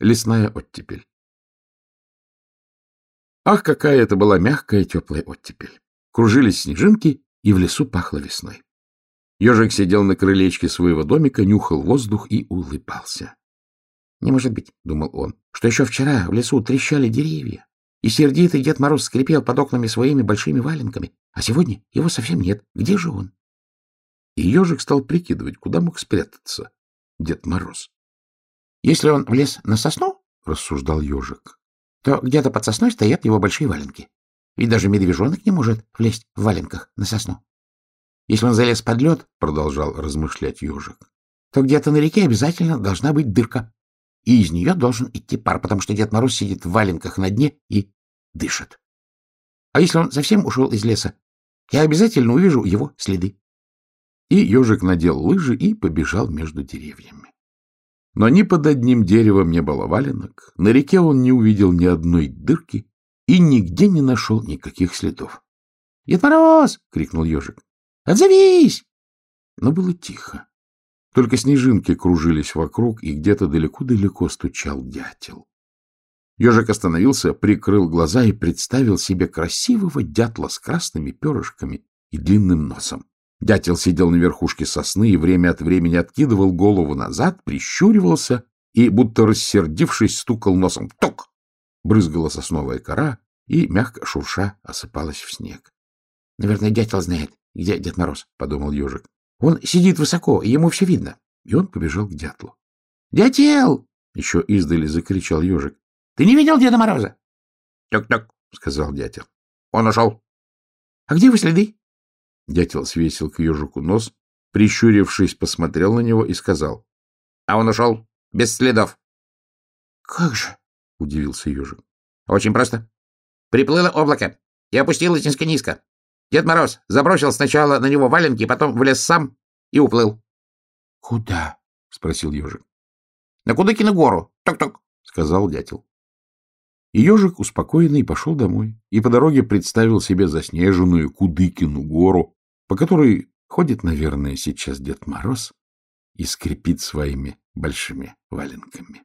Лесная оттепель. Ах, какая это была мягкая теплая оттепель! Кружились снежинки, и в лесу пахло весной. Ежик сидел на крылечке своего домика, нюхал воздух и улыбался. — Не может быть, — думал он, — что еще вчера в лесу трещали деревья, и сердитый Дед Мороз скрипел под окнами своими большими валенками, а сегодня его совсем нет. Где же он? И ежик стал прикидывать, куда мог спрятаться Дед Мороз. — Если он влез на сосну, — рассуждал ежик, — то где-то под сосной стоят его большие валенки. Ведь даже медвежонок не может влезть в валенках на сосну. Если он залез под лед, — продолжал размышлять ежик, — то где-то на реке обязательно должна быть дырка, и из нее должен идти пар, потому что Дед Мороз сидит в валенках на дне и дышит. А если он совсем ушел из леса, я обязательно увижу его следы. И ежик надел лыжи и побежал между деревьями. Но ни под одним деревом не было валенок, на реке он не увидел ни одной дырки и нигде не нашел никаких следов. — Дед Мороз! — крикнул ежик. Отзовись! Но было тихо. Только снежинки кружились вокруг, и где-то далеко-далеко стучал дятел. Ежик остановился, прикрыл глаза и представил себе красивого дятла с красными перышками и длинным носом. Дятел сидел на верхушке сосны и время от времени откидывал голову назад, прищуривался и, будто рассердившись, стукал носом. Ток! Брызгала сосновая кора и, мягко шурша, осыпалась в снег. — Наверное, дятел знает, — Где Дед Мороз? — подумал ежик. — Он сидит высоко, ему все видно. И он побежал к дятлу. — Дятел! — еще издали закричал ежик. — Ты не видел Деда Мороза? «Тук — сказал дятел. — Он ушел. — А где вы следы? Дятел свесил к ежику нос, прищурившись, посмотрел на него и сказал. — А он ушел без следов. — Как же? — удивился ежик. — Очень просто. Приплыло облако и опустилось низко-низко. Дед Мороз забросил сначала на него валенки, потом влез сам и уплыл. — Куда? — спросил ежик. — На Кудыкину гору. Ток-ток, — сказал дятел. И ежик успокоенный пошел домой и по дороге представил себе заснеженную Кудыкину гору, по которой ходит, наверное, сейчас Дед Мороз и скрипит своими большими валенками.